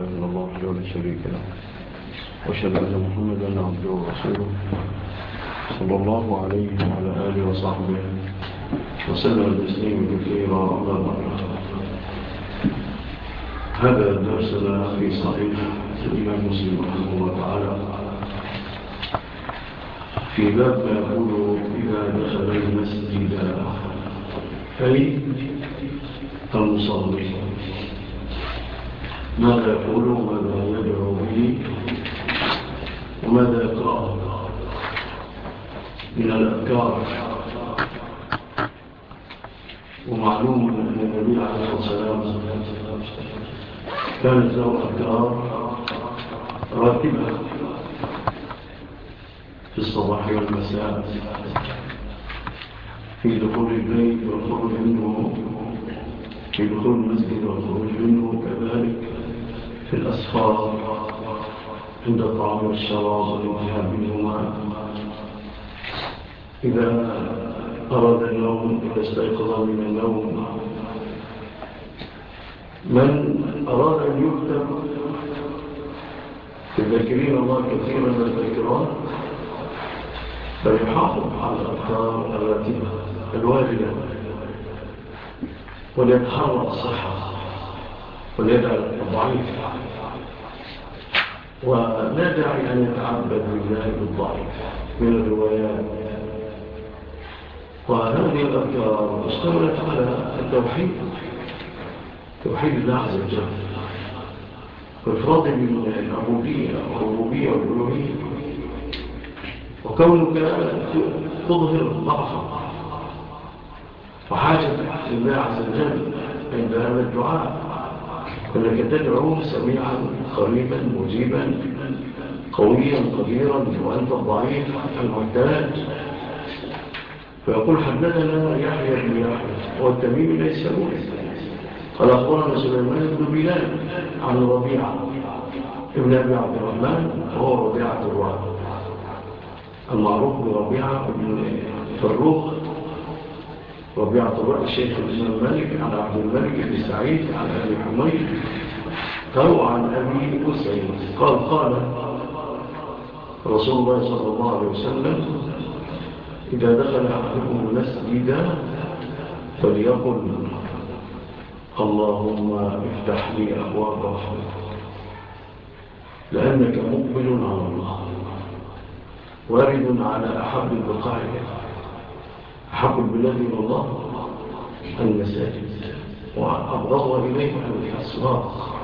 إلا الله ولا شريك له وأشهد أن محمدا عبده ورسوله صلى الله عليه وعلى آله وصحبه وسلم تسليما كثيرا أما بعد هذا درسنا في صحيح الإمام مسلم رحمه الله تعالى۔ في باب ما يقول إذا دخل المسجد أي المصلي ماذا يقول وماذا يدعو به وماذا يقرأه من الأفكار ومعلوم أن النبي عليه الصلاة والسلام كانت له أفكار راتبة في الصباح والمساء في دخول البيت والخروج منه في دخول المسجد والخروج منه كذلك في الأسفار عند طعام الشراب والانتهاء منهما إذا أراد النوم إذا استيقظ من النوم من أراد أن يكتب تذكرين الله كثيرا من الذكرات فيحافظ على الأفكار الراتبة الواجبة وليتحرى الصحة وندعو الضعيف ولا داعي أن يتعبد بالله بالضعيف. من الروايات. وهذه الأفكار. استمرت على التوحيد. توحيد الله عز وجل. والفراد العبوديه والربوبية والألوهية. وكونك تظهر ضعفك وحاجة لله عز وجل عند هذا الدعاء. انك تدعوه سميعا خريبا مجيبا قويا قديرا وانت الضعيف المعتاد فيقول حدثنا يحيى بن يحيى والتميم ليس قال أخبرنا سليمان بن بلال عن ربيعة ابن أبي عبد الرحمن وهو ربيعة الرعد المعروف بربيعة بن فروخ وبيعتبر الشيخ الإمام مالك عن عبد الملك بن سعيد عن أبي حميد أو عن أبي أسيد. قال قال رسول الله صلى الله عليه وسلم إذا دخل أحدكم المسجد فليقل اللهم افتح لي أبواب رحمتك لأنك مقبل على الله وارد على أحب البقاء حق البلاد إلى الله المساجد وأبغضها عن الأسواق.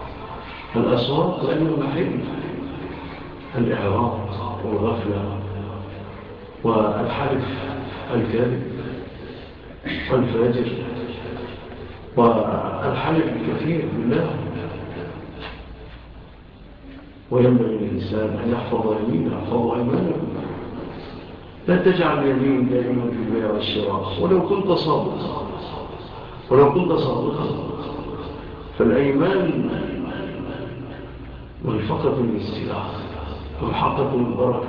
الأسواق لأنه محب الإعراض والغفلة والحلف الكاذب والفاجر والحلف الكثير بالله. وينبغي الإنسان أن يحفظ يمينه يحفظ أمانه لا تجعل يمين دائما في البيع والشراء ولو كنت صادقا. ولو كنت صادقا. فالأيمان منفقة للسلاح ملحقة للبركة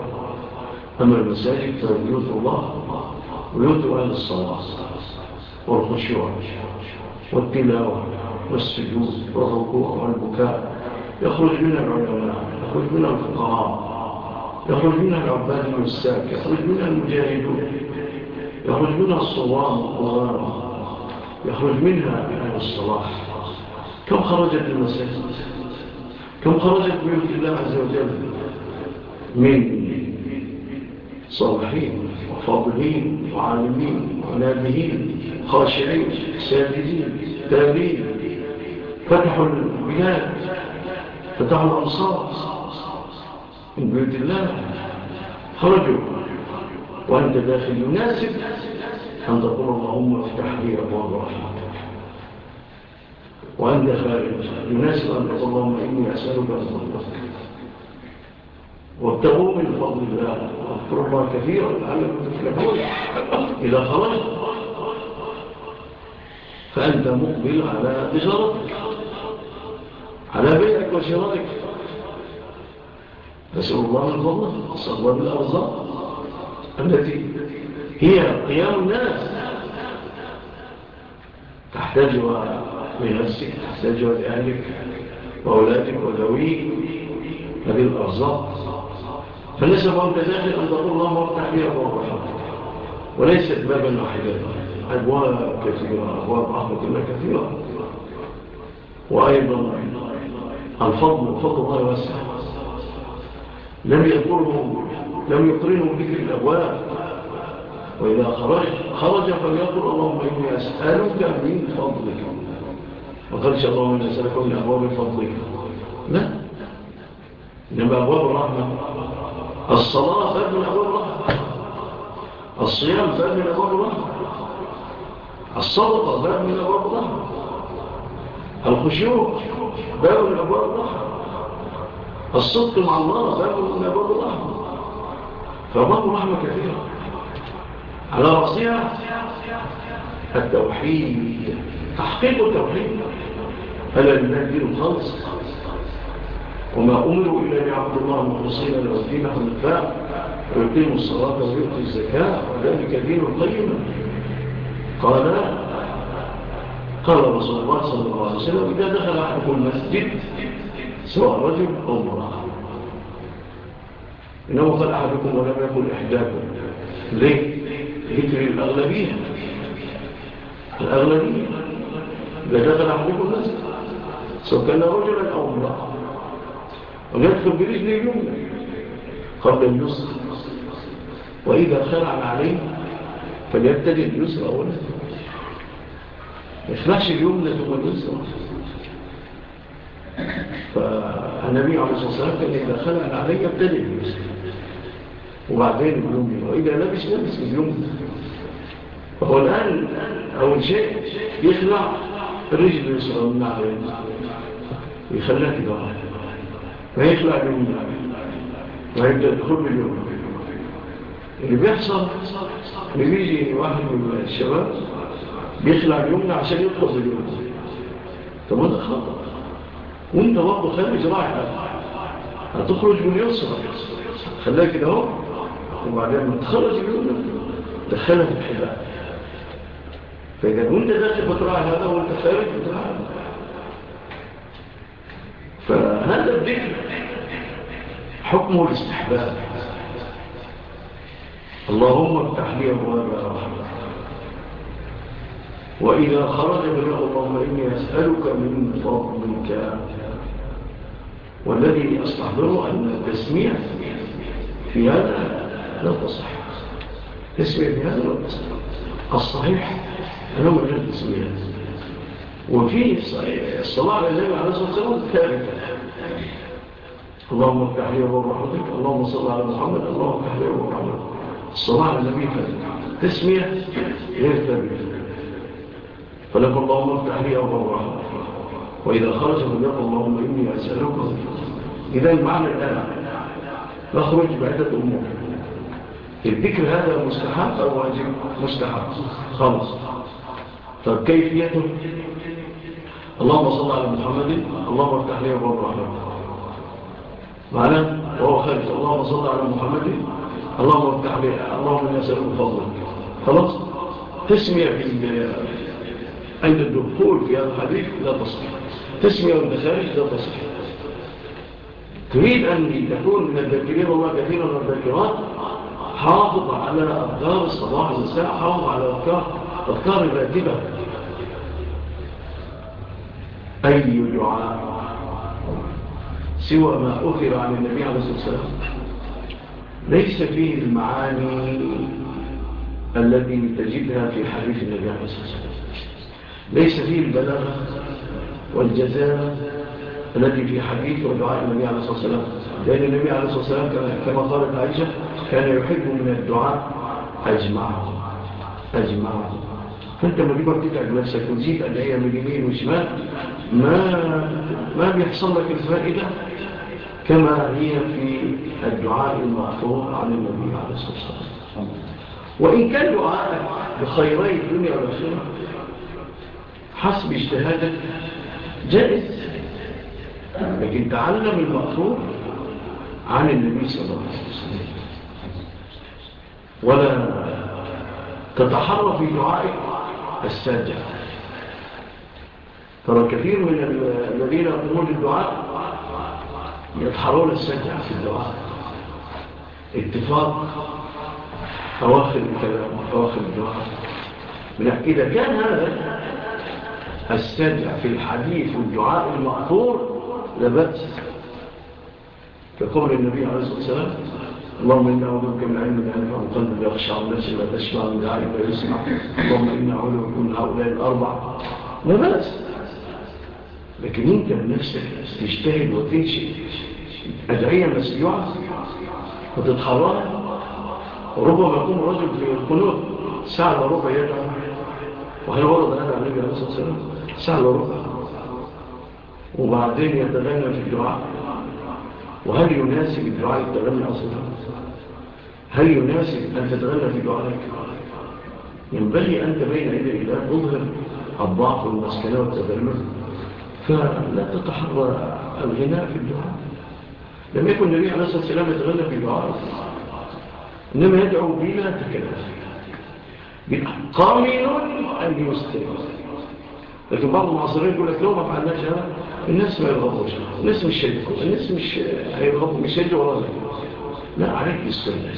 أما المساجد فبيوت الله وبيوت أهل الصلاة والخشوع والتلاوة والسجود والركوع والبكاء. يخرج من العلماء يخرج من الفقراء يخرج منها العباد والساك يخرج منها المجاهدون يخرج منها الصوام والغارة يخرج منها أهل الصلاح. كم خرجت المساجد؟ كم خرجت بيوت الله عز وجل؟ من صالحين وفاضلين وعالمين ونابهين خاشعين ساجدين تابين فتحوا البلاد فتحوا الأنصار. من بيت الله خرجوا وأنت داخل يناسب أن تقول اللهم افتح لي أبواب رحمتك وأنت خارج يناسب أن تقول اللهم إني أسألك أن وابتغوا من فضل الله واذكروا الله كثيرا لعلكم تفلحون إذا خرجت فأنت مقبل على تجارتك على بيتك وشرائك. نسأل الله الغضة نسأل الله بالأرزاق التي هي قيام الناس. تحتاجها لنفسك تحتاجها لأهلك وأولادك وذويك. هذه الأرزاق. فليس باب كذلك أن تقول الله وارتح بها وارحمك وليست بابا واحدا. أبواب كثيرة أبواب رحمة الله كثيرة. وأيضا الفضل فضل الله واسع. لم يضرهم لم يقرنوا بك الأبواب. وإذا خرج خرج فليقول اللهم إني أسألك من فضلك. وقال شاء الله إني أسألك من أبواب فضلك. لا. إنما أبواب الرحمة. الصلاة فاب من أبواب الرحمة. الصيام فاب من أبواب الرحمة. الصدقة فأب من أبواب الرحمة. الخشوع باب من أبواب الرحمة. الصدق مع الله خير من باب الرحمة فباب رحمة كثيرة على رأسها التوحيد. تحقيق التوحيد. ألا لله دين خالص. وما أمروا إلا يعبد الله المخلصين له الدين حنفاء ويقيموا الصلاة ويؤتوا الزكاة. وذلك دين القيم قال قال رسول الله صلى الله عليه وسلم إذا دخل أحدكم المسجد سواء رجل أو مرأة إنه قال أحدكم ولم يكن إحداكم. ليه؟ هتر الأغلبية. الأغلبية. لدخل أحدكم نزل سواء كان رجلا أو مرأة ويدخل برجل اليوم قبل اليسر. وإذا خلع عليه فليبتدئ اليسر أولا ما يخلعش اليوم ثم اليسر. فالنبي عليه الصلاة والسلام قال إذا خلع عليك ابتدئ بنفسك. وبعدين بلوم وإذا لبس لبس اليوم. فهو الآن أول شيء يخلع الرجل يسرى من عليه يخليها كده فيخلع العلي ويبدأ يدخل باليمين اللي بيحصل اللي بيجي واحد من الشباب بيخلع اليوم عشان يطلق اليمنى طب هذا خطأ. وانت برضه خلي راعي هتخرج من يسر خلاها كده اهو. وبعدين ما تخرج من دخلها في الحبال فإذا وانت داخل بتراعي هذا وانت خارج بتراعي فهذا الذكر حكمه الاستحباب. اللهم افتح لي أبواب رحمتك وإذا خرج من الله اللهم إني أسألك من فضلك. والذي أستحضره أن تسميع في هذا لا تصح. تسميع في هذا لا تصح. الصحيح أنه لا تسميع وفي الصلاة على النبي عليه الصلاة والسلام ثابتة. اللهم افتح لي أبواب رحمتك اللهم صل على محمد اللهم افتح لي رحمتك. الصلاة على النبي تسمية غير ثابتة. فلك اللهم افتح لي رحمتك. وإذا خرج من يقول اللهم إني أسألك إذا المعنى الآن. نخرج بعدة أمور الذكر هذا مستحب أو واجب؟ مستحب. خلص طب كيفيته؟ اللهم صل على محمد. اللهم افتح لي أبواب الرحمن معناه وهو خارج اللهم صل على محمد. اللهم افتح لي اللهم إني أسألك فضلك خلاص؟ تسمع عند الدخول في هذا الحديث لا تصحيح تسمية والمسائج ده تصحيح تريد أن تكون من الذاكرين والله كثيرا من الذاكرات حافظ على أفكار الصباح والساعة حافظ على أفكار أفكار الراتبة أي دعاء سوى ما أخر عن النبي عليه الصلاة والسلام ليس فيه المعاني التي تجدها في حديث النبي عليه الصلاة والسلام ليس فيه البلاغة والجزاء الذي في حديث ودعاء النبي عليه الصلاة والسلام. لأن النبي عليه الصلاة والسلام كما قالت عائشة كان يحب من الدعاء أجمعه. أجمعه. فأنت لما بيبقى تتعب نفسك وتزيد أدعية من يمين وشمال ما, ما بيحصل لك الفائدة كما هي في الدعاء المعفور عن النبي عليه الصلاة والسلام. وإن كان دعاءك بخيري الدنيا والآخرة حسب اجتهادك جائز لكن تعلم المأثور عن النبي صلى الله عليه وسلم۔ ولا تتحرى في دعائك السجع ترى كثير من الذين يقومون الدعاء يتحرون السجع في الدعاء. اتفاق أواخر الكلام أواخر الدعاء. إذا كان هذا أستدع في الحديث والدعاء المأثور لبأس كقول النبي عليه الصلاة والسلام اللهم إنا أعوذك من علم لا ينفع القلب يخشع الناس لا تشفع من دعاء لا يسمع. اللهم إنا أعوذ بك من هؤلاء الأربع لا بأس. لكن أنت بنفسك تجتهد وتنشئ أدعية مسيوعة وتتحرك وربما يكون رجل في القلوب ساعة وربع يدعو. وهل ورد هذا على النبي عليه الصلاة والسلام؟ سألوا وبعدين يتغنى في الدعاء. وهل يناسب الدعاء التغنى أصلا؟ هل يناسب أن تتغنى في دعائك ينبغي أنت بين إذا إذا تظهر الضعف والمسكنة والتذلل فلا تتحرى الغناء في الدعاء. لم يكن النبي عليه الصلاة والسلام يتغنى في دعاء. إنما يدعو بلا تكلف قامل أن يستيقظ لكن بعض المعاصرين يقول لك لو ما فعلناش هذا الناس ما يغضوش الناس مش شجوا الناس مش هيغضوا مش شجوا ولا لا عليك بالسنة.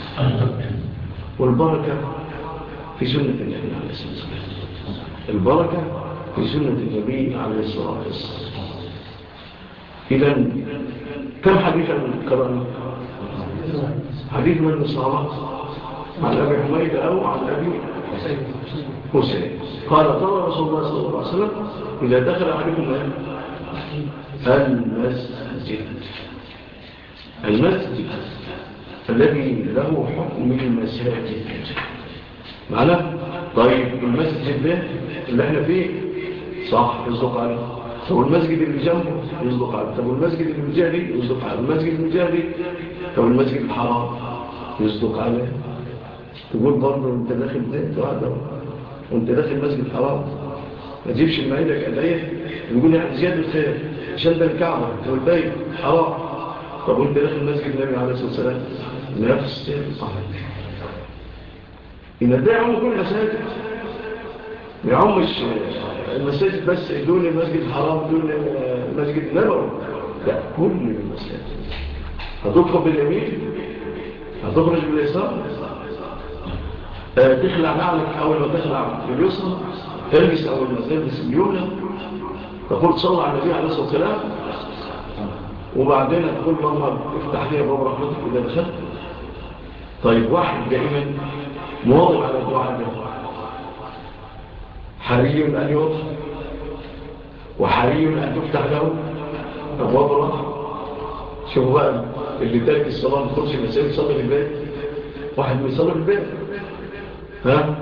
والبركة في سنة النبي عليه الصلاة والسلام. البركة في سنة النبي عليه الصلاة والسلام. إذا كم حديثا الكرام حديث من الصحابة عن أبي حميد أو عن أبي حسين. قال قال رسول الله صلى الله عليه وسلم إذا دخل عليكم المسجد المسجد الذي له حكم المساجد. معنا؟ طيب المسجد ده اللي إحنا فيه؟ صح يصدق عليه. طب المسجد اللي جنبه؟ يصدق عليه. طب المسجد اللي جنبه يصدق عليه. المسجد اللي جنبه طب المسجد الحرام؟ يصدق عليه. تقول برضه أنت داخل ده. وانت داخل مسجد حرام ما تجيبش من إيدك ايديا يقول يعني زيادة الخير. عشان ده الكعبة والبيت حرام. طب وانت داخل مسجد النبي عليه الصلاة والسلام؟ نفس الامر ان ده يعم كل المساجد ما يعمش المساجد بس دون المسجد الحرام دون المسجد النبوي. لا كل المساجد. هتدخل باليمين؟ هتخرج باليسار؟ تخلع نعلك أول ما تخلع في اليسرى تلبس أول ما تلبس اليمنى تقول صلى على النبي عليه الصلاة والسلام. وبعدين تقول اللهم افتح لي باب رحمتك إذا دخلت. طيب واحد دائما مواضع على الدعاء حري أن يوضح وحري أن تفتح له أبواب الرحمة. شوفوا بقى اللي تارك الصلاة الخمس المسائل صلى في البيت. واحد بيصلي في البيت. ها؟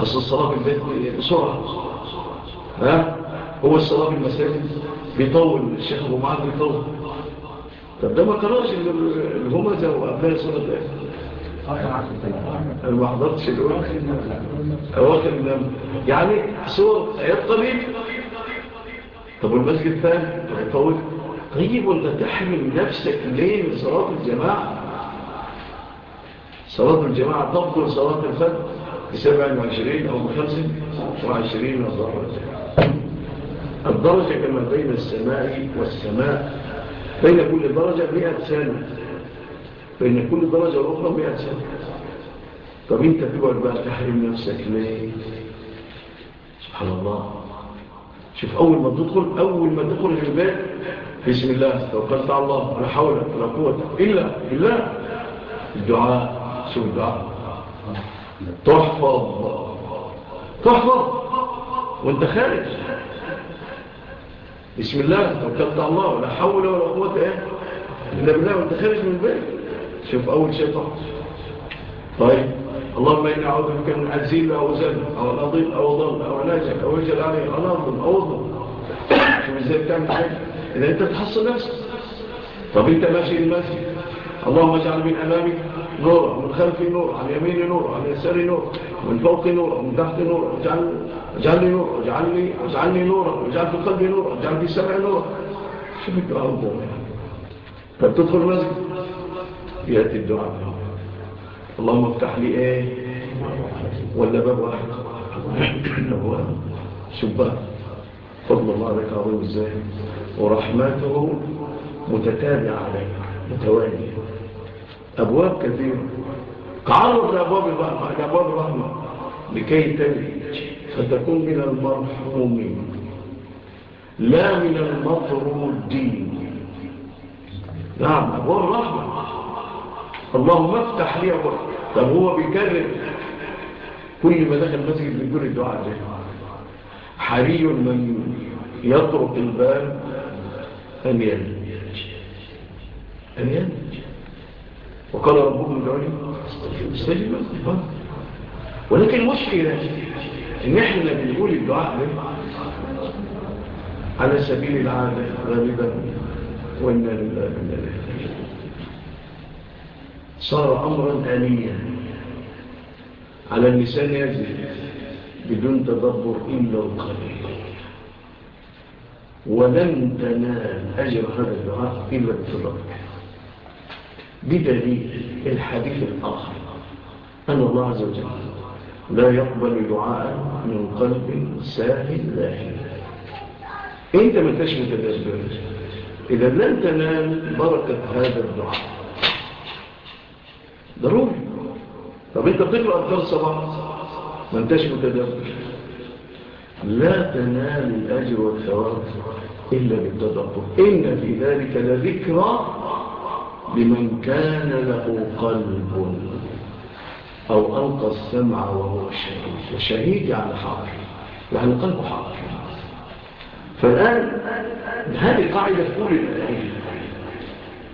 أصل الصلاة في البيت بسرعة. ها؟ هو الصلاة في المساجد بيطول الشيخ أبو معاذ بيطول. طب ده ما قراش الهمزة وأبناء صلاة أنا ما حضرتش الأول أواخر يعني صور آيات قليل طب والمسجد الثاني هيطول. طيب وانت تحمل نفسك ليه من صلاة الجماعة؟ صلاة الجماعة تفضل صلاة الفجر. بسبع وعشرين أو بخمسة وعشرين درجة الدرجة كما بين السماء والسماء بين كل درجة مئة سنة. بين كل درجة الأخرى مئة سنة. طب أنت تقعد بقى تحرم نفسك ليه؟ سبحان الله. شوف أول ما تدخل أول ما تدخل في البيت بسم الله توكلت على الله لا حول ولا قوة إلا بالله. الدعاء سوء الدعاء. تحفظ. تحفظ. وانت خارج. بسم الله وكبت الله ولا حول ولا قوة إيه إلا بالله وانت خارج من البيت. شوف أول شيء تحفظ طيب. اللهم إني أعوذ بك من عزيز أو زل أو الأضيل أو ضل أو علاجك أو يجل علي أو نظل أو ضل شوف إزاي بتعمل حاجة. إذا أنت تحصل نفسك. طب أنت ماشي المسجد اللهم اجعل من أمامك نور من خلفي نور على يميني نور على يساري نور من فوقي نور من تحت نور اجعل اجعلني نور اجعلني اجعلني نورا اجعل في قلبي نور اجعل في سمعي نور شو الدعاء الله فبتدخل مسجد ياتي الدعاء اللهم افتح لي إيه ولا باب واحد هو شباك فضل الله عليك عظيم إزاي ورحمته متتابعه عليك متواليه أبواب كثيرة تعرض لأبواب الرحمة لأبواب الرحمة لكي تنجي فتكون من المرحومين لا من المطرودين نعم أبواب الرحمة اللهم افتح لي أبواب طب هو بيكرر. كل ما دخل مسجد بيقول الدعاء ده. حري من يطرق الباب أن ينجي أن ينجي وقال ربهم دعوني استجب لكم ولكن المشكلة إن إحنا بنقول الدعاء ده على سبيل العادة غالبا وإن صار امرا آنيا على اللسان يزيد بدون تدبر إلا القليل. ولن تنال أجر هذا الدعاء إلا بتدبر بدليل الحديث الآخر أن الله عز وجل لا يقبل دعاء من قلب ساهل لاهل. إنت ما أنتش متدبر إذا لن تنال بركة هذا الدعاء ضروري. طب أنت بتقرأ أذكار الصباح ما أنتش متدبر لا تنال الأجر والثواب إلا بالتدبر. إن في ذلك لذكرى لمن كان له قلب أو ألقى السمع وهو شهيد. فشهيد يعني حاضر. يعني قلبه حاضر. فالآن هذه قاعدة كل العلم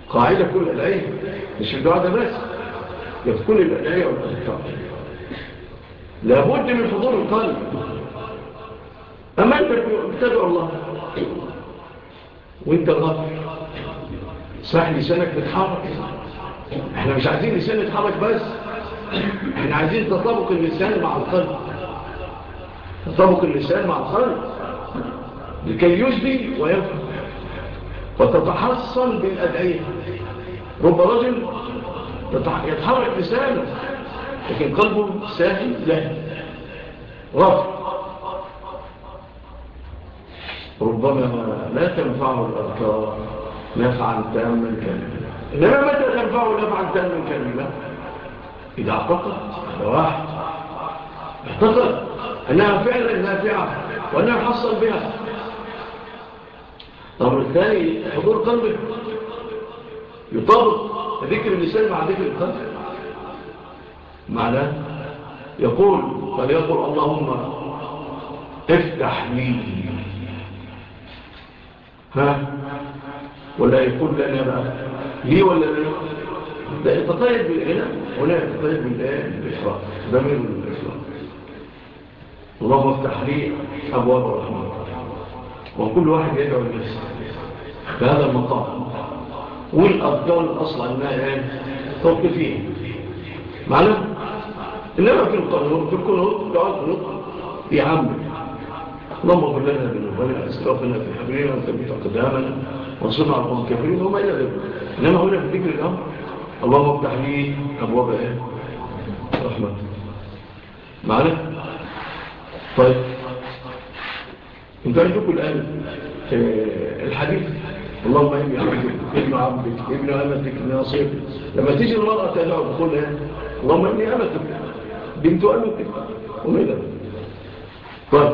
قاعدة كل العلم مش الدعاء ده بس. ده كل الأدعية والأذكار. لابد من حضور القلب. أما أنت بتدعو الله وأنت غفر اسمح لسانك تتحرك إحنا مش عايزين لسان يتحرك بس. إحنا عايزين تطابق اللسان مع القلب. تطابق اللسان مع القلب. لكي يجدي ويرفع وتتحصن بالأدعية. رب رجل يتحرك لسانه لكن قلبه ساهل له. رفع ربما لا تنفعه الأذكار. نفعا تاما كاملا إنما متى تنفعه نفعا تاما كاملا إذا اعتقد. هذا واحد. اعتقد. أنها فعلا نافعة وأنها حصل بها. الأمر الثاني حضور قلبك يطابق ذكر اللسان مع ذكر القلب. معناه يقول فليقول اللهم افتح لي ها؟ ولا يكون لنا بقى ليه ولا ليه ده يتطيب بالإله ولا يتطيب بالإحراق ضمير الإسلام اللهم افتح لي أبواب الرحمن وكل واحد يدعو الناس بهذا المقام. والأفكار الأصل أنها توقفين معلوم إنما في القانون في القانون دعاء القانون يعمل. اللهم اغفر لنا بنوبنا أسرافنا في حبلنا وثبت أقدامنا. وانصرنا على القوم الكافرين وما إلا ذلك إنما هنا في ذكر الأمر اللهم افتح لي أبواب إيه رحمة معنا طيب أنتوا لكم الآن الحديث اللهم إني عبدك ابن عبدك ابن أمتك ابن ناصير لما تيجي المرأة تقلعه بقول لها اللهم إني أمتك بنت أمتك وميدا طيب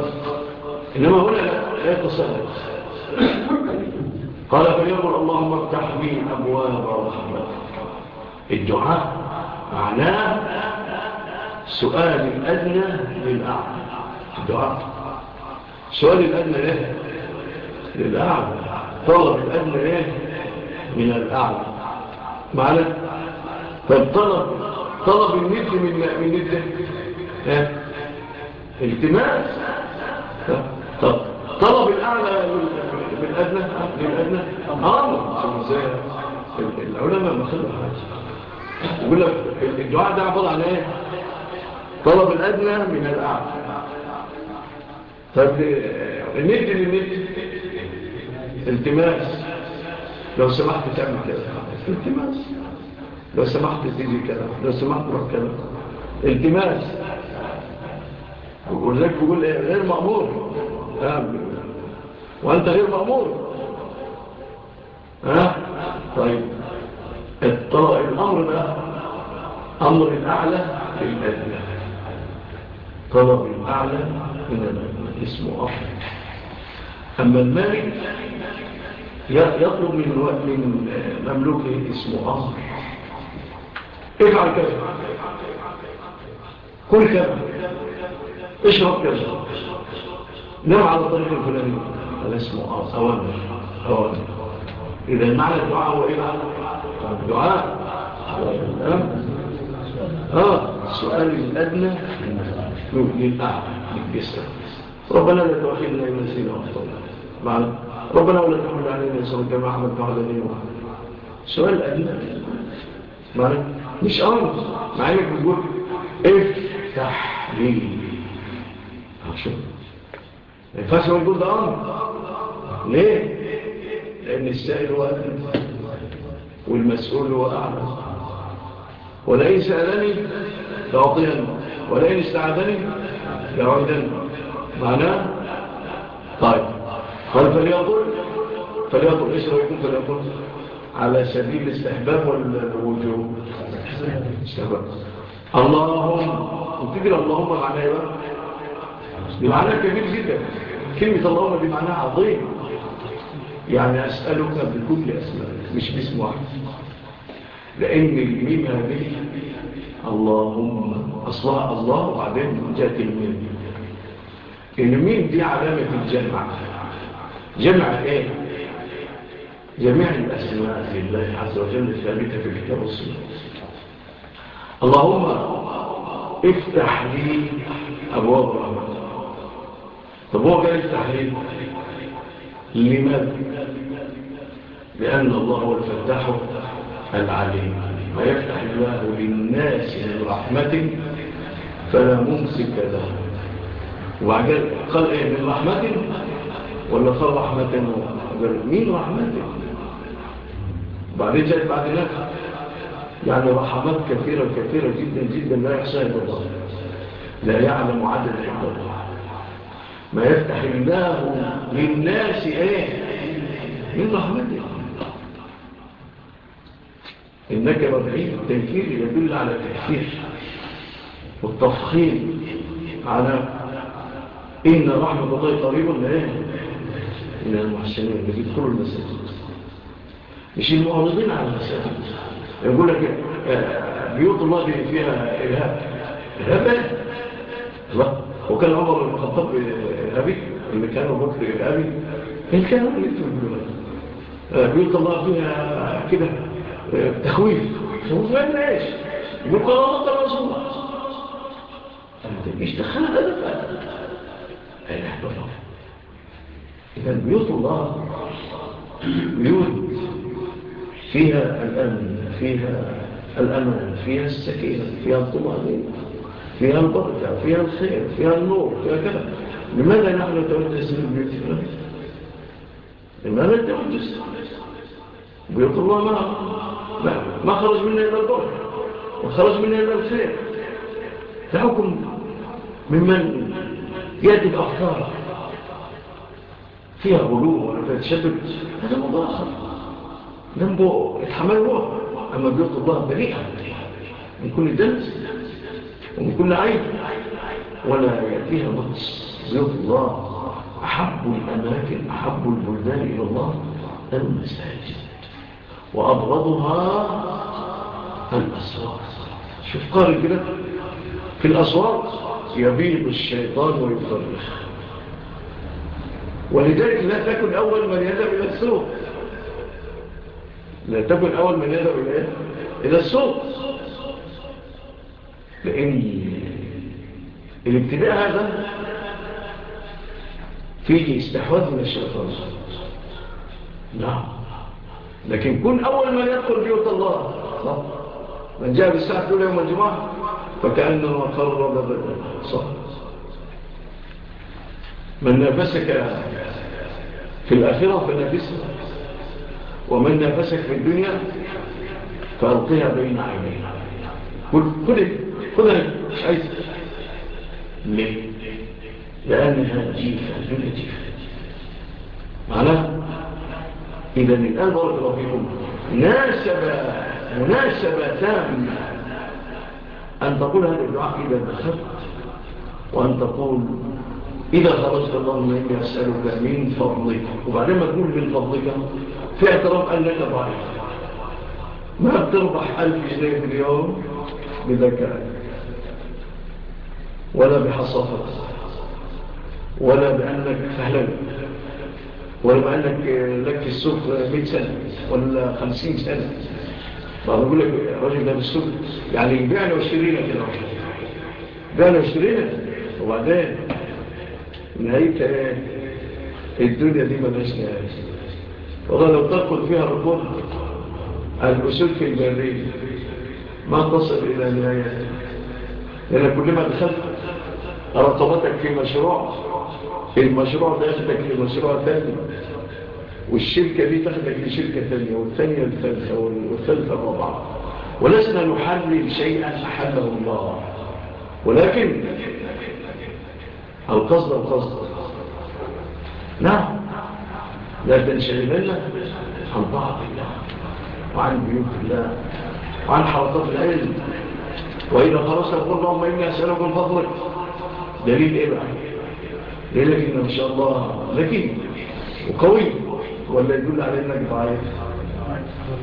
إنما هنا لا يتصرف قال فليقول اللهم افتح لي أبواب رحمتك. الدعاء معناه سؤال الأدنى للأعلى الدعاء سؤال الأدنى ليه للأعلى طلب الأدنى ليه من الأعلى معنى فالطلب طلب النفل من من نفل التماس. طلب الأعلى من بالأدنى بالأدنى أمام العلماء مصدر حاجة يقول لك الدعاء ده عبارة عن إيه طلب الأدنى من الأعلى طب الند للند التماس لو سمحت تعمل كذا التماس لو سمحت تيجي كذا لو سمحت روح كذا التماس لك وقول غير مأمور وأنت غير مأمور. ها؟ طيب. الأمر ده أمر الأعلى في الأدنى طلب الأعلى من اسمه أفضل أما المالك يطلب من من مملوكه اسمه أمر. افعل كذا. كل كذا. اشرب كذا. نام على طريق الفلاني. حتى اسمه أوامر أوامر إذا المعنى الدعاء هو إيه بقى؟ الدعاء آه السؤال الأدنى. من الدعاء ربنا لا تؤخذنا إلا نسينا وأخطأنا. ربنا ولا تحمل علينا إسرائيل كما أحمد بعد لي السؤال الأدنى. معنى مش أمر. معنى بتقول افتح لي. عشان ما ينفعش ده أمر ليه لأن السائل هو اعلم والمسؤول هو اعلم ولئن سالني لاعطينه ولئن استعادني لاعودنه معناه طيب قال فليقول فليقول إيش لو يكون فليقول على سبيل الاستحباب والوجوب استحباب اللهم وتجري اللهم معناه بقى دي معناها كبير جدا. كلمة اللهم دي معناها عظيم. يعني أسألك بكل أسمائك مش باسم واحد. لأن الميم هذه اللهم أصلها الله وبعدين جاءت الميم. الميم دي علامة الجمع. جمع إيه؟ جميع الأسماء في الله عز وجل الثابتة في الكتاب والسنة. اللهم افتح لي أبواب الرحمة طب هو جاي التحريم لماذا؟ لأن الله هو الفتاح العليم. ويفتح الله للناس من فلا ممسك له. وعجل قال إيه من رحمة ولا صار رحمته مين رحمة؟ بعدين جاءت بعد نفسه يعني رحمات كثيرة كثيرة جدا جدا لا يحصيها الله. لا يعلم عدد عند الله. ما يفتح الله للناس إيه؟ من رحمته. إنك مبعيد التنكير يدل على التكثير والتفخيم على إن رحمة الله قريبا لايه من المحسنين. اللي بيدخلوا المساجد. مش المعرضين على المساجد. يقول لك آه، بيوت الله فيها إرهاب. إرهاب إيه؟ لا وكان عمر بن الخطاب أبي اللي كان مكر أبي كان اللي أنتم بيقولوا بيقول الله فيها كده آه، تخويف. وزمان العيش يقول الله الرسول إيش الله. انت اذا بيوت الله بيوت فيها الأمن فيها الامن فيها السكينة فيها الطمأنينة. فيها البركة فيها الخير فيها النور فيها كذا لماذا نحن نتوجس للبيوت الخير لماذا نتوجس؟ بيوت الله ما ما خرج منا إلى البركة وخرج منا إلى الخير. دعوكم ممن يأتي بأفكار فيها غلوب ولا تشدد هذا موضوع آخر جنبه الحمل أما بيوت الله بريئة من كل الدنس أن يكون عين ولا يأتيها نقص. الله أحب الأماكن أحب البلدان إلى الله. المساجد. وأبغضها الأسوار شوف قارن كده. في الأسوار يبيض الشيطان ويفرخ. ولذلك لا تكن أول من يذهب إلى السوق. لا تكن أول من يذهب إلى السوق. لأن الابتداء هذا فيه استحواذ من الشيطان. نعم. لكن كن أول من يدخل بيوت الله. صح من جاء بالساعة الأولى يوم الجمعة فكأنه قرب بدل صح. من نافسك في الآخرة فنافسه ومن نافسك في الدنيا فألقيها بين عينينا كل كل خذ حيث ليه لأنها جيفة جيفة جيفة معناها إذا الآن بارك الله فيكم ناسبة مناسبة تامة. أن تقول هذا الدعاء إذا دخلت وأن تقول إذا خرجت اللهم إني أسألك من فضلك. وبعدين ما تقول من فضلك في اعتراف أنك ضعيف ما بتربح ألف جنيه في اليوم؟ بذكرك ولا بحصافك ولا بأنك فهلك. ولا بأنك لك السوق 100 سنة ولا 50 سنة. بعض يقول لك رجل ده بالسوق يعني بيعنا وشرينا 20 كده. بيعنا وشرينا وبعدين نهاية الدنيا دي ما نهاية. والله لو تدخل فيها ربنا الأسلك البرية ما تصل إلى نهاية. لأن كل ما دخلت رغبتك في مشروع. المشروع ده ياخدك لمشروع ثاني والشركة دي تاخدك لشركة ثانية والثانية الثالثة والثالثة الرابعة ولسنا نحلل شيئا أحله الله. ولكن القصد القصد. نعم. لا تنشغلن عن بعض الله وعن بيوت الله وعن حركات العلم. وإذا خلصت قل اللهم إني أسألك من فضلك. دليل إيه بقى دليل ان ان شاء الله ذكي وقوي ولا يدل على انك بعيد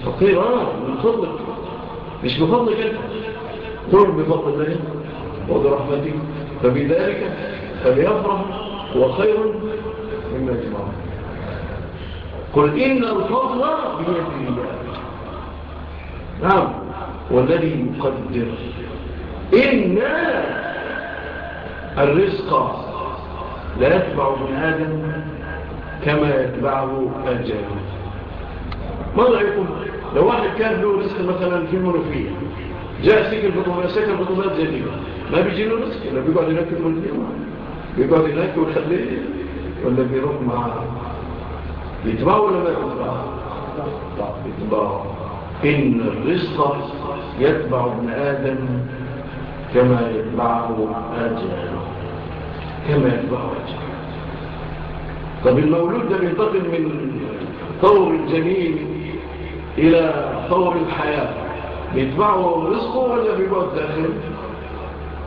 فقير آه من فضلك مش بفضلك انت قل بفضل الله وبرحمته فبذلك فليفرح هو خير مما يجمعون قل ان الفضل بيد الله۔ نعم والذي يقدر۔ إنا الرزق لا يتبع ابن آدم كما يتبعه الجاهل. ما رأيكم لو واحد كان له رزق مثلا في المنوفية جاء سكر بطولات سكر بطولات جديدة ما بيجي له رزق لا بيقعد هناك المنوفية بيقعد هناك ويخليه ولا بيروح معاه يتبعه ولا ما يتبعه يتبعه إن الرزق يتبع ابن آدم كما يتبعه الجاهل. كما يتبع وجهه. طب المولود ده بينتقل من طور الجنين إلى طور الحياة. بيتبعه رزقه ولا بيبقى داخل؟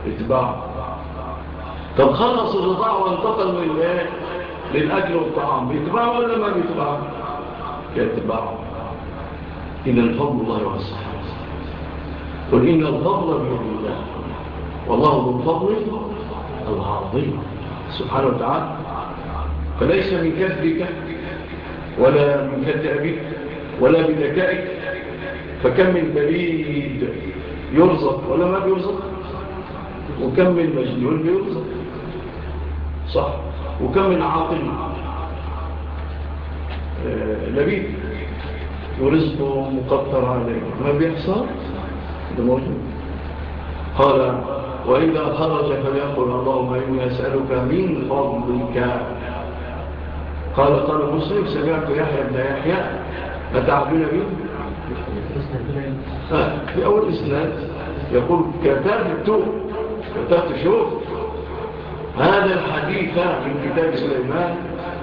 بيتبعه طب خلص الرضاع وانتقل من الايه للأكل والطعام بيتبعه ولا ما بيتبعه يتبعه إن الفضل الله واسع قل إن الفضل بيد الله. والله ذو الفضل العظيم. سبحانه وتعالى. فليس من كذبك ولا من كذبك ولا من ذكائك فكم من بريد يرزق ولا ما بيرزق وكم من مجنون بيرزق. صح. وكم من عاطم آه، لبيد. ورزقه مقطر عليه. ما بيحصل؟ ده موجود. قال وإذا خرج فليقول اللهم إني أسألك من فضلك. قال قال مسلم سمعت يحيى بن يحيى. أتعبين به؟ آه، في أول إسناد يقول كتبت كتبت شوف. هذا الحديث من كتاب سليمان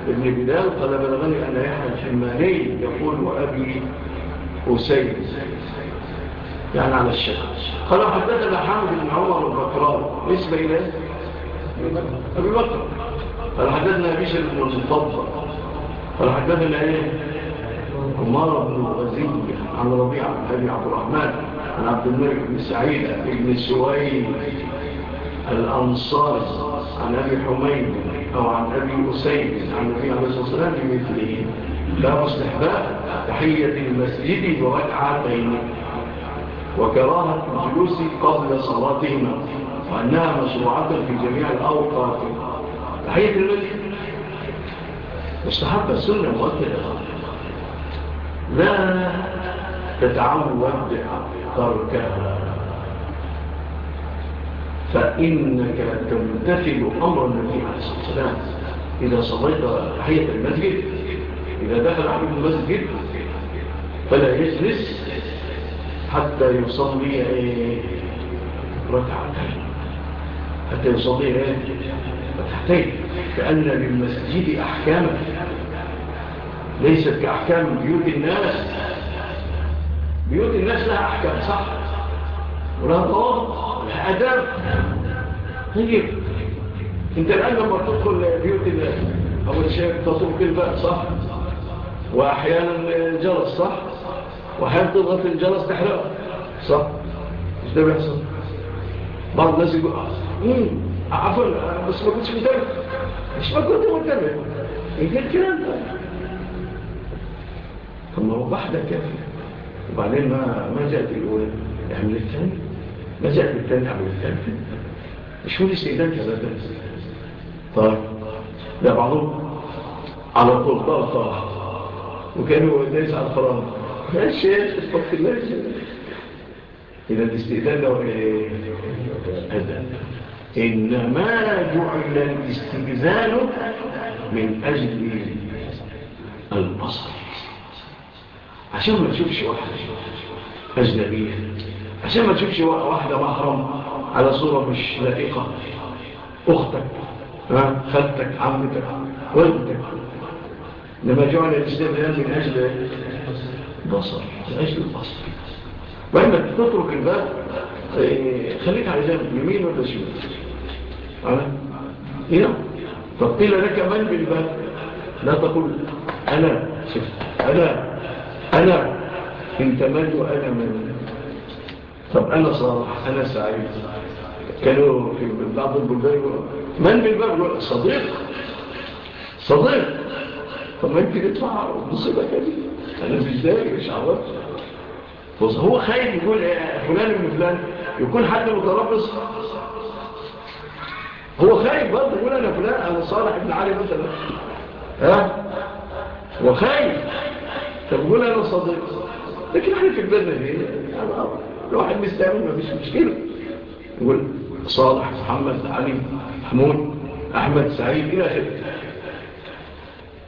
ابن بلال قال بلغني أن يحيى الحماني يقول أبي أسيد. يعني نعم على الشيخ. قال حدثنا حامد بن عمر البكران نسبة إلى أبي بكر. قال حدثنا بشر بن المفضل قال حدثنا إيه؟ عمار بن غزي عن ربيعة بن أبي عبد الرحمن عن عبد الملك بن سعيد بن سويد الأنصار عن أبي حميد أو عن أبي أسيد عن أبي عليه الصلاة والسلام مثله لا مستحباء تحية المسجد وركعتين وكراهة الجلوس قبل صلاتهما وأنها مشروعة في جميع الأوقات. تحية المسجد مستحبة سنة مؤكدة لا تتعود تركها. فإنك تمتثل أمر النبي عليه الصلاة والسلام. إذا صليت تحية المسجد إذا دخل عبد المسجد فلا يجلس. حتى يصلي إيه؟ ركعتين. حتى يصلي إيه؟ ركعتين. فأن للمسجد أحكام. ليست كأحكام بيوت الناس. بيوت الناس لها أحكام صح؟ ولها طواب لها أدب طيب. أنت الآن لما تدخل بيوت الناس أول شيء تطلق البقى صح؟ وأحيانا جرس صح؟ واحيانا تضغط الجرس تحرق صح. مش ده بيحصل؟ بعض الناس يقول آه، عفوا آه، بس ما كنتش متابع. مش ما كنت متابع. إيه الكلام ده؟ طب ما هو واحدة كافية. وبعدين ما ما جاءت الأولى. اعمل الثاني. ما جاءت الثاني اعمل الثالث مش هو الاستئذان كذا درس طيب. ده بعضهم على طول طلقة. وكانوا دايس على الفراغ ماشي اتفق الله إذا الاستئذان له إيه إنما جعل الاستئذان من أجل البصر. عشان ما تشوفش واحدة أجنبية عشان ما تشوفش واحدة محرم على صورة مش لائقة. أختك خدتك عمتك والدك. لما جعل الاستئذان من أجل البصر تعيش بالبصر. وإما تترك الباب؟ إيه، خليك على جنب يمين ولا شمال؟ على؟ هنا. فقيل لك من بالباب؟ لا تقول أنا. شوف أنا. أنا. انت من وأنا من. طب أنا صالح أنا سعيد. كانوا في بعض البلدان من بالباب؟ صديق. صديق. طب ما يمكن يدفع مصيبة كبيرة. أنا إزاي؟ مش عارف بص هو خايف يقول فلان ابن فلان يكون حد متربص. هو خايف برضه يقول أنا فلان أنا صالح ابن علي مثلا. ها؟ هو خايف. طب يقول أنا صديق. لكن إحنا في بلادنا إيه الواحد مستعمل مفيش مشكلة. يقول صالح محمد علي محمود أحمد سعيد إلى آخره.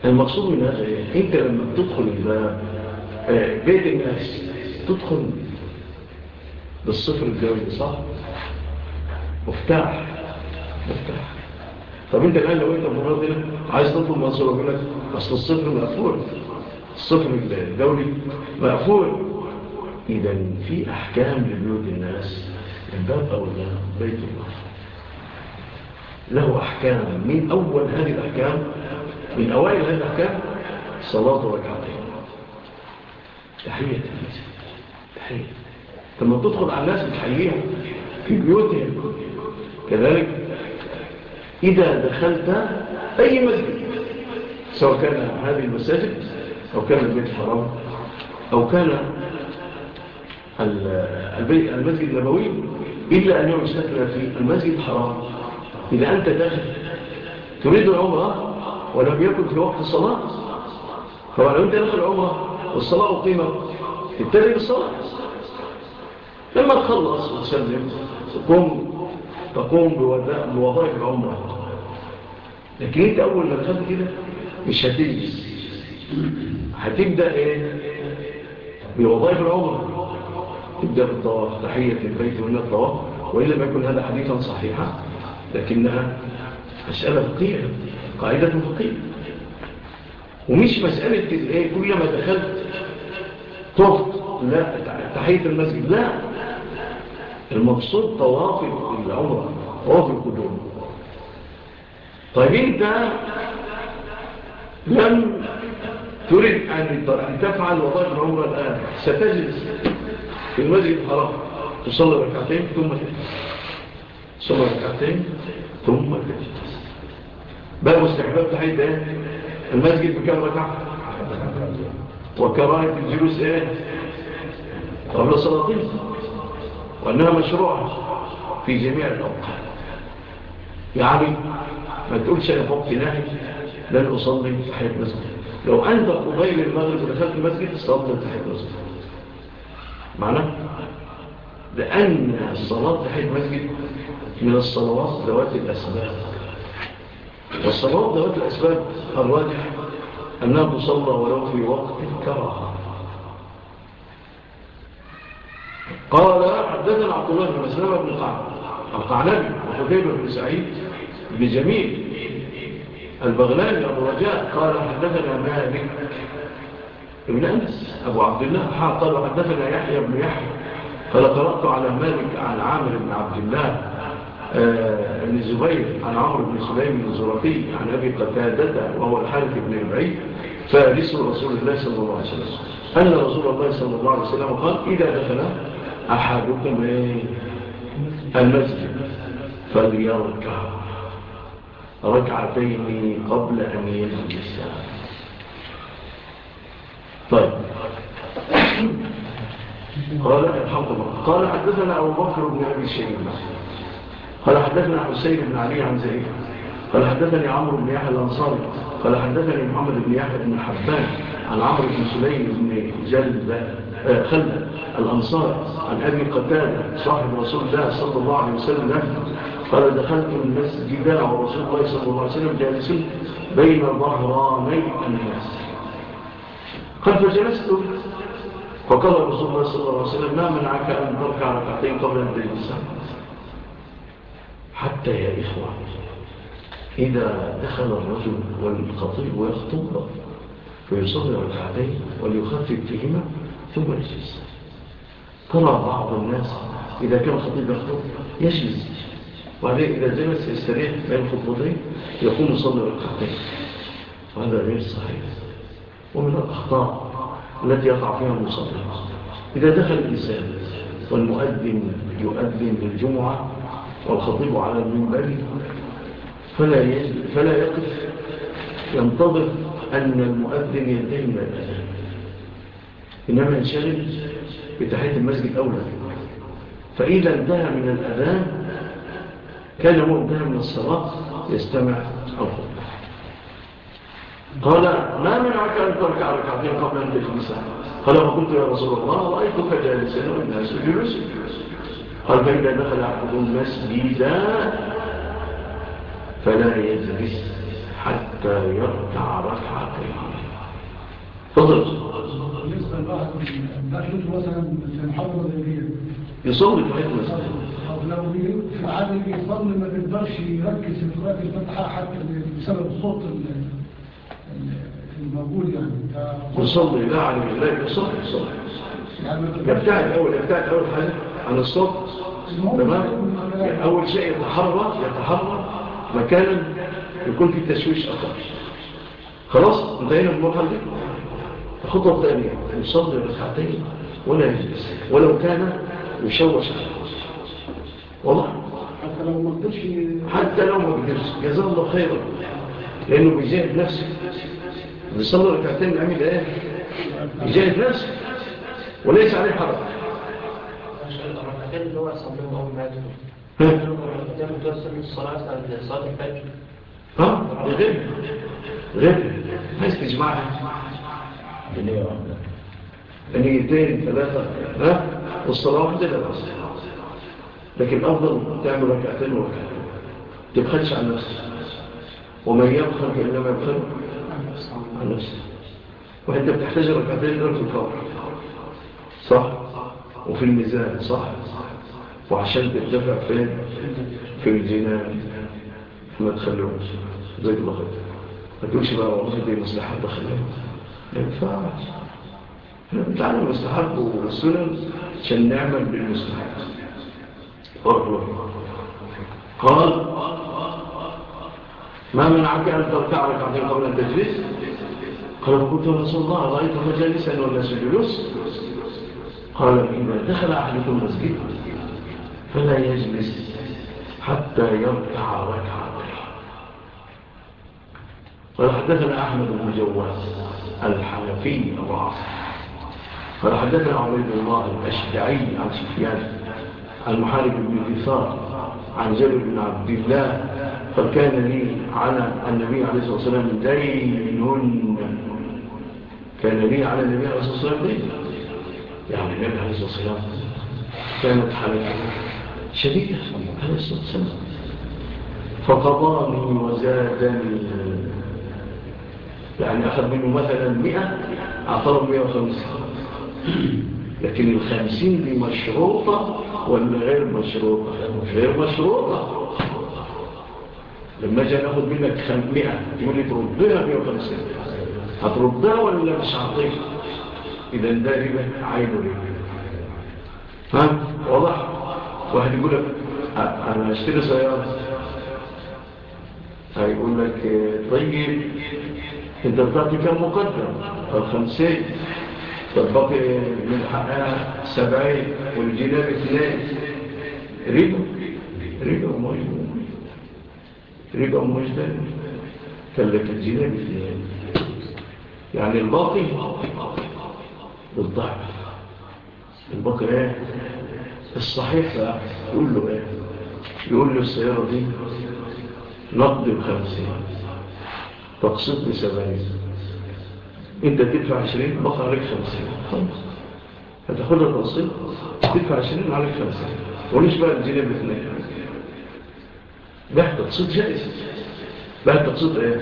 المقصود من هذا إيه انت لما تدخل بيت الناس تدخل بالصفر الجوي صح؟ مفتاح مفتاح. طب أنت الآن لو أنت مراضي عايز تطلب منصور أقول لك أصل الصفر مقفول. الصفر الدولي مقفول. اذا في أحكام لبيوت الناس الباب اولى بيت الله. له أحكام. من أول هذه الأحكام؟ من أوائل هذه الأحكام صلاة ركعتين. تحية المسجد تحية. لما تدخل على الناس بتحييهم في بيوتهم. كذلك إذا دخلت أي مسجد سواء كان هذه المساجد أو كان البيت الحرام أو كان المسجد النبوي إلا أن يعمل في المسجد الحرام. إذا أنت داخل تريد العمرة ولم يكن في وقت الصلاة. طبعا لو انت داخل عمره والصلاة وقيمة ابتدي بالصلاة. لما تخلص وتسلم تقوم تقوم بوظائف العمره لكن أنت أول ما دخلت كده مش هتنجز هتبدأ إيه؟ بوظائف العمره تبدأ بالطواف تحية البيت من الطواف. وإن لم يكن هذا حديثا صحيحا لكنها مسألة فقهية. قاعدة فقهية. ومش مسألة إيه؟ كل ما دخلت طفت لا تحية المسجد. لا. المقصود طواف العمرة. طواف القدوم. طيب أنت لم تريد أن تفعل وضع العمرة الآن. ستجلس في المسجد الحرام. تصلي ركعتين ثم تجلس. تصلي ركعتين ثم تجلس. باب استحباب تحية إيه المسجد بكام ركعة وكراهة الجلوس إيه؟ قبل صلاطين وأنها مشروعة في جميع الأوقات. يعني ما تقولش أنا فوق ناحي لن أصلي تحية مسجد. لو أنت قبيل المغرب ودخلت المسجد صلي تحية مسجد. معنى؟ لأن الصلاة تحية مسجد من الصلوات ذوات الأسباب والصلاة ذات الأسباب الراجح. أنها تصلى ولو في وقت كراهة قال حدثنا عبد الله بن مسلمة بن القعنبي وحبيبة بن سعيد بن جميل البغلاني أبو رجاء قال حدثنا مالك ابن أنس أبو عبد الله. قال حدثنا يحيى بن يحيى. قال قرأت على مالك عن عامر بن عبد الله. آه، ابن زبير عن عمرو بن سليم الزرقي عن أبي قتادة وهو الحارث بن البعيد فالس رسول الله صلى الله عليه وسلم. أن رسول الله صلى الله عليه وسلم قال إذا دخل أحدكم المسجد فليركع ركعتين قبل أن يجلس. طيب. قال الحمد لله قال حدثنا أبو بكر بن أبي الشيخ قال حدثنا حسين بن علي عن زهير قال حدثني عمرو بن يحيى الأنصاري. قال حدثني محمد بن يحيى بن حبان عن عمرو بن سليم بن جلد آه، خلد الأنصاري عن أبي قتادة صاحب رسول الله صلى الله عليه وسلم. قال دخلت المسجد ورسول الله صلى الله عليه وسلم جالس بين ظهراني الناس. قال فجلست فقال رسول الله صلى الله عليه وسلم ما منعك أن تركع ركعتين قبل أن تجلس. حتى يا إخوة إذا دخل الرجل والخطيب ويخطب ويصلي ركعتين وليخفف فيهما ثم يجلس. ترى بعض الناس إذا كان خطيب يخطب يجلس وعليه إذا جلس يستريح بين خطبتين يقوم يصلي ركعتين. وهذا غير صحيح. ومن الأخطاء التي يقع فيها المصلي. إذا دخل الإنسان والمؤذن يؤذن للجمعة والخطيب على المنبر فلا فلا يقف. ينتظر أن المؤذن ينتهي من الأذان. إنما ينشغل بتحية المسجد أولى فإذا انتهى من الأذان كان هو انتهى من الصلاة يستمع أفضل قال ما منعك أن تركع ركعتين قبل أن تجلسها قال وكنت يا رسول الله رأيتك جالسا والناس جلوسا فَمَنْ دَخَلَ أَحَدُهُمْ المسجد فَلَا يَجْلِسْ حَتَّى يرتع رَكْعَتَيْنِ تفضل بالنسبة بقى دخلت مثلا في محافظه زي دي يصوم في حتة مثلا لو عادي يصلي ما بيقدرش يركز في قراءه الفتحه حتى بسبب صوت الموجود يعني يصلي لا على الله يصلي يصلي. يبتعد أول يبتعد أول حاجة على الصوت. تمام؟ يعني أول شيء يتحرر يتحرر مكانا يكون في تشويش أكثر خلاص؟ انتهينا من المرحلة دي؟ الخطوة الثانية يصلي ركعتين ولا يجلس ولو كان يشوش والله؟ حتى لو ما قدرش حتى لو ما قدرش. جزاه الله خيرا. لأنه بيجاهد نفسه. بيصلي ركعتين بيعمل إيه؟ بيجاهد نفسه. وليس عليه حرج. كان اللي هو حصل لهم أول ما يدخل. إيه؟ يعني كان متوسل من الصلاة صلاة الفجر. ها؟ غير. غير. ناس في جماعة. دنيا واحدة دنيتين ثلاثة. ها؟ والصلاة واحدة لا بس لكن أفضل تعمل ركعتين وركعتين تبخلش عن نفسك ومن يبخل فإنما يبخل عن نفسه وأنت بتحتاج ركعتين درجة الفور صح؟ وفي الميزان. صح. وعشان تتدفع فين في الجنان ما تخلوش زي الله خير ما تقولش بقى والله دي مصلحة دخلها لا ينفعش نتعلم المستحب والسنن عشان نعمل بالمستحب برضو قال ما منعك أن تركع ركعتين قبل التجلس قال قلت رسول الله رأيت مجالسا ولا سجلوس قال إذا دخل أحدكم مسجد فلا يجلس حتى يركع ركعة قال حدثنا أحمد بن جواز الحنفي الراسي قال حدثنا عبيد الله الأشجعي عن سفيان المحارب بن كثار عن جبل بن عبد الله. فكان لي على النبي عليه الصلاة والسلام دين. كان لي على النبي عليه الصلاة والسلام دين. يعني النبي عليه الصلاة والسلام كانت حلفه شديد الخلق عليه الصلاة والسلام فقضاني وزادني يعني أخذ منه مثلا مئة أعطاه مئة وخمسة لكن الخمسين دي مشروطة ولا غير مشروطة غير مشروطة لما جاء ناخد منك خمئة يقول لي تردها مئة وخمسين هتردها ولا مش هعطيها إذا ده ربا عينه ربا ها؟ واضح؟ واحد يقول لك أنا هشتري سيارة هيقول لك طيب انت بتعطي كم مقدم طب خمسين طب باقي من حقها سبعين والجناب اثنين ربا ربا ومجد ربا قال لك الجناب اثنين يعني الباقي بالضعف الباقي إيه الصحيح يقول له إيه؟ يقول له السيارة دي نقد بخمسين تقصد لسبعين أنت تدفع عشرين بقى عليك خمسين. خمس هتاخدها تقسيط تدفع عشرين عليك خمسين. وليش بقى الجنيه باثنين؟ بقى تقصد جائز. بقى تقصد إيه؟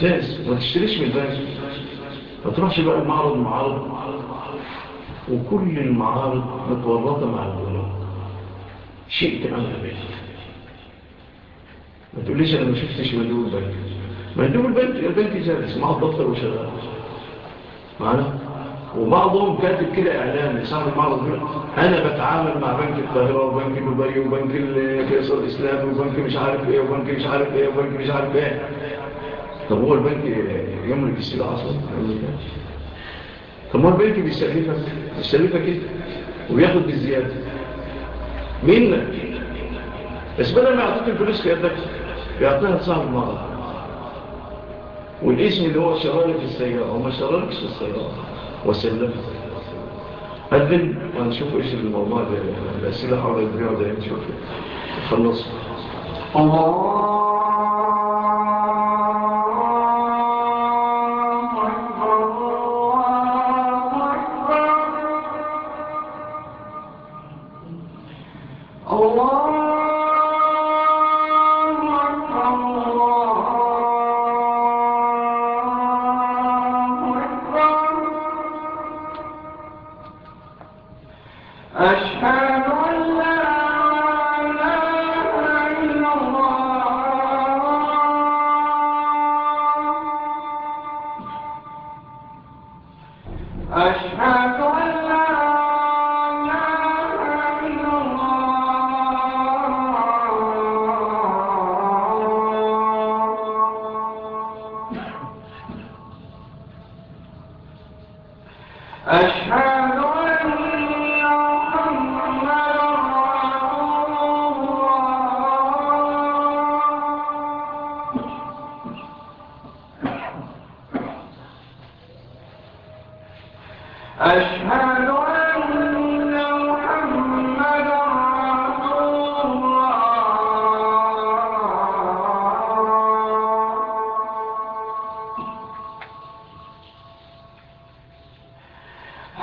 جائز. ما تشتريش من البنك. ما تروحش بقى المعرض معرض وكل المعارض متورطة مع الدول شئت أو أبيت ما تقوليش أنا ما شفتش مندوب البنك. مندوب البنك البنك جالس معه الدفتر وشغال معنا؟ وبعضهم كاتب كده إعلان صاحب المعرض أنا بتعامل مع بنك القاهرة وبنك دبي وبنك الفيصل الإسلامي وبنك مش عارف إيه وبنك مش عارف إيه وبنك مش عارف إيه. طب هو البنك يملك السلعة أصلا؟ طب هو البنك بيستخلفك بيستخلفك كده إيه؟ وبياخد بالزيادة. مين اسمنا ما يعطيك الفلوس كأنك يعطيها لصاحب المرأة والاسم اللي هو شرارك في السيارة وما شرارك في السيارة وسلم قدم وهنشوف إيش الموضوع ده الأسئلة حول الدنيا ده نشوف خلص الله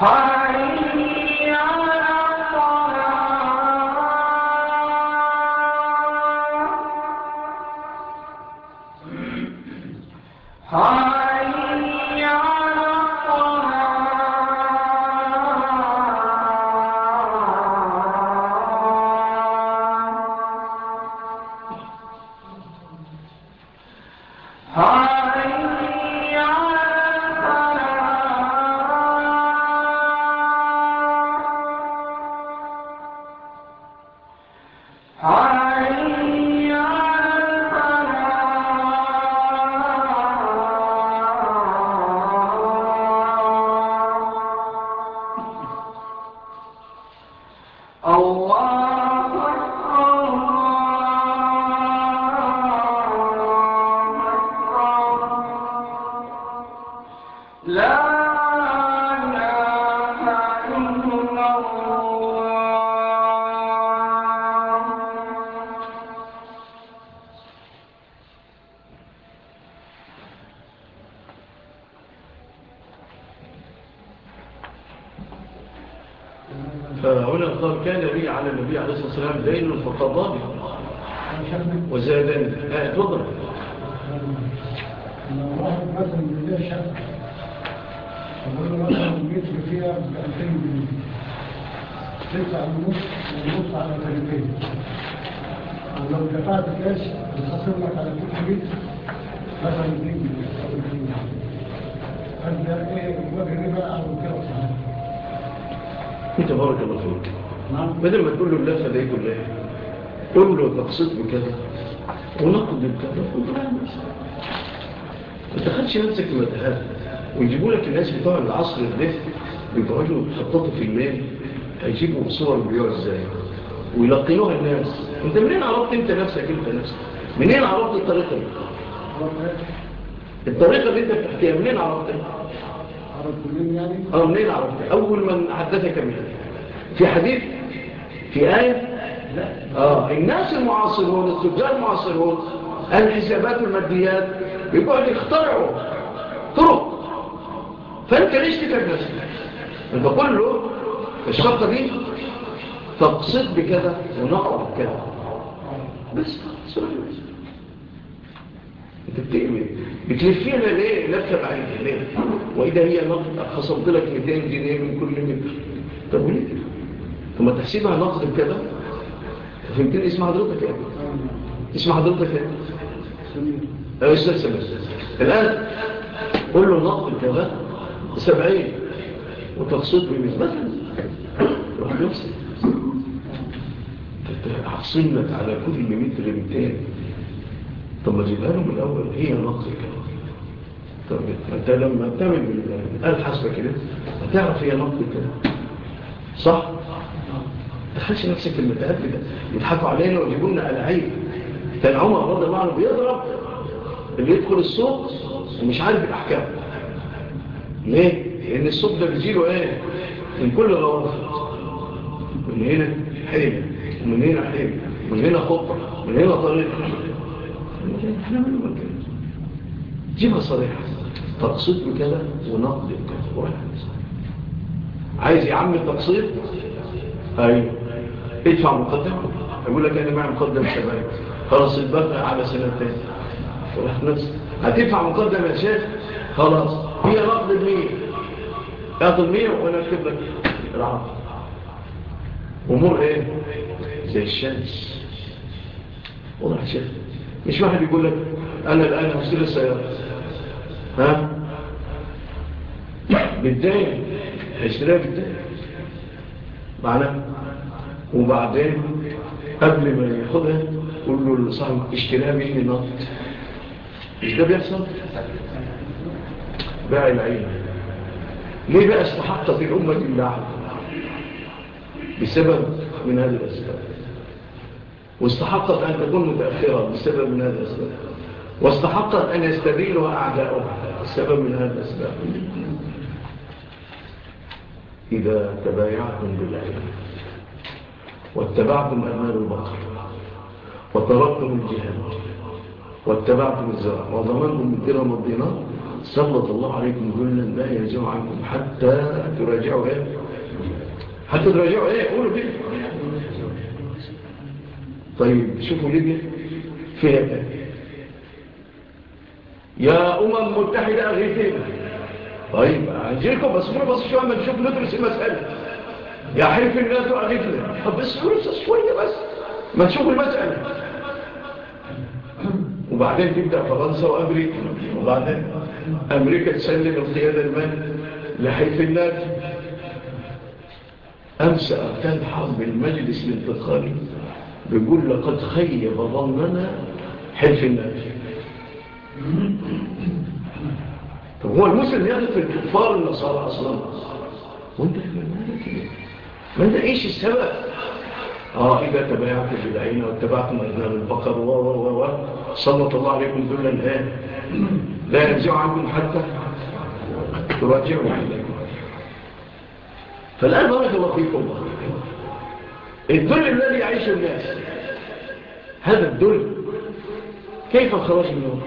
ہاں تبارك الله فيك بدل ما تقول له لا فده يقول له قول له تقصد بكذا ونقد بكذا خد نفسك ما تاخدش نفسك المتهاب ويجيبوا لك الناس بتوع العصر الدفء بيقعدوا يخططوا في المال هيجيبوا صور بيوع إزاي ويلقنوها الناس انت منين عرفت انت نفسك انت نفسك منين عرفت الطريقة دي الطريقة اللي انت بتحكيها منين عرفتها عرفت منين يعني آه منين عرفتها أول من حدثك منها في حديث في آية؟ آه الناس المعاصرون التجار المعاصرون الحسابات والماديات بيقعدوا يخترعوا طرق. فأنت ليش تفكر نفسك؟ أنت بقول له الشرطة دي تقصد بكذا ونقرأ بكذا. بس سؤال بس. انت بتكمل بتلفيها ليه لفه على ليه وإذا هي نقد خصمت لك 200 جنيه من كل متر طب وليه؟ كده طب ما تحسبها نقد كده. فهمتني؟ اسم حضرتك إيه اسم حضرتك إيه يا أيوة، أستاذ سمير. الآن قول له نقد كده 70 وتقصد بنسبتها روح نفسك. تحصينك على كل متر 200 طب ما من الأول. هي نقص الكلام طب انت لما تعمل قال حسبة كده. هتعرف هي نقص الكلام صح؟ تخلش نفسك في المتهاب ده. يضحكوا علينا ويجيبوا لنا العيب كان عمر رضي الله عنه بيضرب اللي يدخل السوق ومش عارف الأحكام. ليه؟ لأن السوق ده بيجيله إيه؟ من كل الروافض من هنا حلم ومن هنا حلم ومن هنا خطة ومن هنا طريقة دي مصالح تقسيط بكذا ونقد بكذا عايز يا عم التقسيط أيوه ادفع مقدم يقول لك أنا معي مقدم شباب خلاص البقى على سنه ثانية هتدفع مقدم يا شيخ خلاص هي نقد ب 100 اخد 100 وأنا اكتب لك العرض امور إيه زي الشمس والله شيخ مش واحد يقول لك أنا الآن هشتري السيارة؟ ها؟ بالدين هشتريها بالدين. معنا وبعدين قبل ما ياخدها قول له لصاحبك اشتريها مني نقد مش ده بيحصل؟ باع العين. ليه بقى استحقت في الأمة اللعب بسبب من هذه الأسباب. واستحقت أن تكون متأخرة بسبب من هذا الأسباب. واستحقت أن يستبيلها أعداؤها بسبب من هذا الأسباب. إذا تبايعتم بالعلم واتبعتم أمال البقر وطلبتم الجهاد واتبعتم الزرع وضمنتم بالدرهم الدينار سلط الله عليكم كل لا يرجع عنكم حتى تراجعوا إيه حتى تراجعوا إيه قولوا بيه؟ طيب شوفوا ليبيا فيها يا أمم متحدة أغيثينا طيب هنجيكم بس مرة بس شوية ما نشوف ندرس المسألة يا حرف الناس أغيثنا طب بس نرس شوية بس. ما نشوف المسألة. وبعدين تبدأ فرنسا وأمريكا. وبعدين أمريكا تسلم القيادة المال لحرف الناس. أمس أغتاد حرب المجلس الانتقالي. بيقول لقد خيب ظننا حلف الناس طب هو المسلم يعني يغلط الكفار النصارى أصلا وانت ما انت إيش السبب؟ آه إذا تبايعت بالعين واتبعتم اذنام البقر و و و صلت الله عليكم ذلا الان لا ينزع عنكم حتى تراجعوا عليكم. فالآن بارك الله فيكم. الله الذل الذي يعيش الناس. هذا الذل كيف الخلاص منه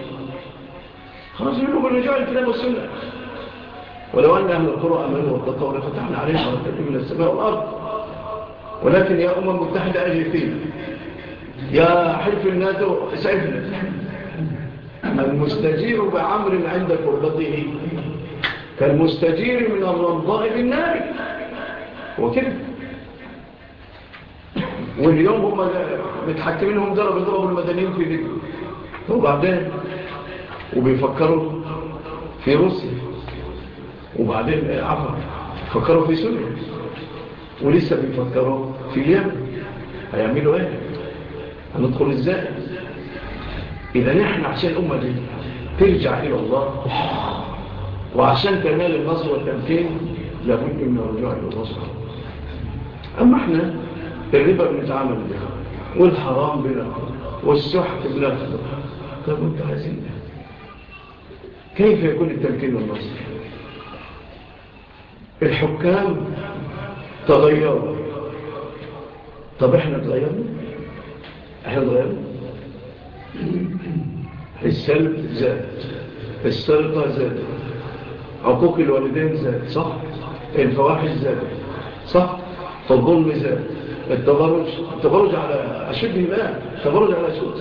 خلاص منه بالرجاع الكلام والسنة. ولو أن أهل القرى أمنوا واتقوا لفتحنا عليهم بركات من السماء والأرض. ولكن يا أمم متحدة أجلتين يا حلف الناتو سعفنا المستجير بعمر عند قربته. كالمستجير من الرمضاء بالنار. وكذلك واليوم هم متحكمين هم ضرب يضربوا المدنيين في رجله وبعدين وبيفكروا في روسيا وبعدين عفوا فكروا في سوريا. ولسه بيفكروا في اليمن. هيعملوا إيه؟ هندخل إزاي؟ إذا نحن عشان الأمة دي ترجع إلى الله وعشان كمال النصر والتمكين لابد من الرجوع إلى الله سبحانه أما إحنا الربا بنتعامل بها والحرام بلا والسحت بلا طب انت عايزين إيه؟ كيف يكون التمكين والنصر الحكام تغيروا. طب إحنا تغيرنا إحنا تغيرنا السلب زاد السرقة زاد حقوق الوالدين زاد صح؟ الفواحش زاد صح؟ فالظلم زاد. التبرج التبرج على أشب ما التبرج على سوء.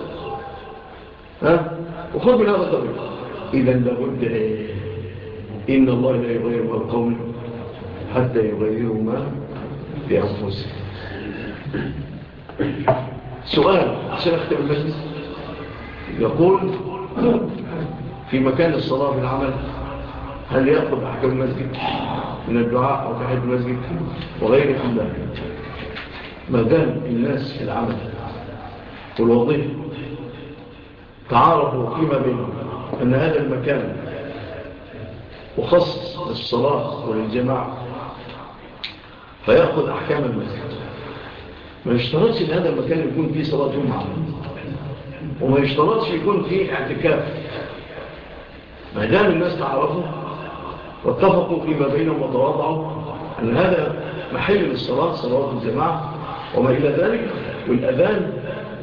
ها؟ وخذ من هذا التبرج. إذا لابد إن الله لا يغير ما القوم حتى يغيروا ما بأنفسهم سؤال عشان أختم المجلس. يقول في مكان الصلاة في العمل هل يطلب أحكام المسجد من الدعاء أو تحيد المسجد وغير الحمد ما دام الناس في العمل. والوظيفة تعارفوا فيما بينهم أن هذا المكان وخص للصلاة وللجماعة. فيأخذ أحكام المسجد. ما يشترطش إن هذا المكان يكون فيه صلاة جمعة. وما يشترطش يكون فيه اعتكاف. ما دام الناس تعرفوا واتفقوا فيما بينهم وتواضعوا أن هذا محل للصلاة صلاة الجماعة. وما إلى ذلك والأذان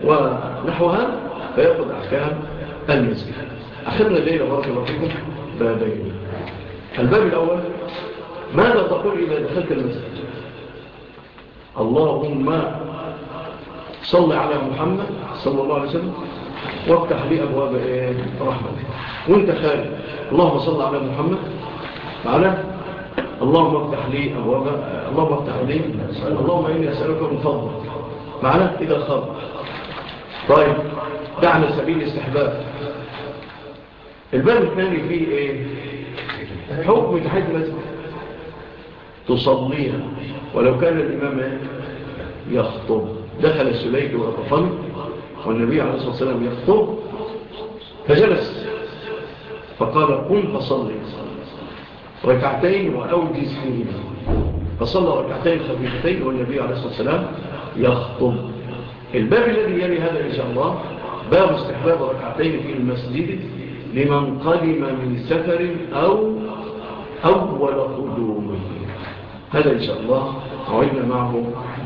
ونحوها فيأخذ أحكام المسجد. أخذنا ليلة بارك الله فيكم. بابين الباب الأول ماذا تقول إذا دخلت المسجد؟ اللهم صل على محمد صلى الله عليه وسلم وافتح لي أبواب إيه؟ رحمة وانت خالي اللهم صل على محمد. معنا؟ اللهم افتح لي أبواب آه، اللهم افتح لي اللهم إني أسألك من فضلك معناه اذا الخبر طيب دعنا سبيل الاستحباب. الباب الثاني فيه إيه؟ حكم تحيد المسجد تصليها. ولو كان الإمام يخطب دخل السليك وأطفل والنبي عليه الصلاة والسلام يخطب فجلس. فقال قل فصلي. ركعتين وأوجز فيهما فصلى ركعتين خفيفتين والنبي عليه الصلاة والسلام يخطب الباب الذي يلي هذا إن شاء الله باب استحباب ركعتين في المسجد لمن قدم من سفر أو أول قدوم. هذا إن شاء الله عدنا معه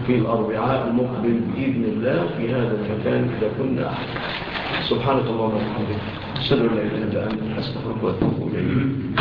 في الأربعاء المقبل بإذن الله في هذا المكان إذا كنا. أحد سبحانك الله وبحمدك أشهد أن لا إله إلا أنت أستغفرك وأتوب إليك.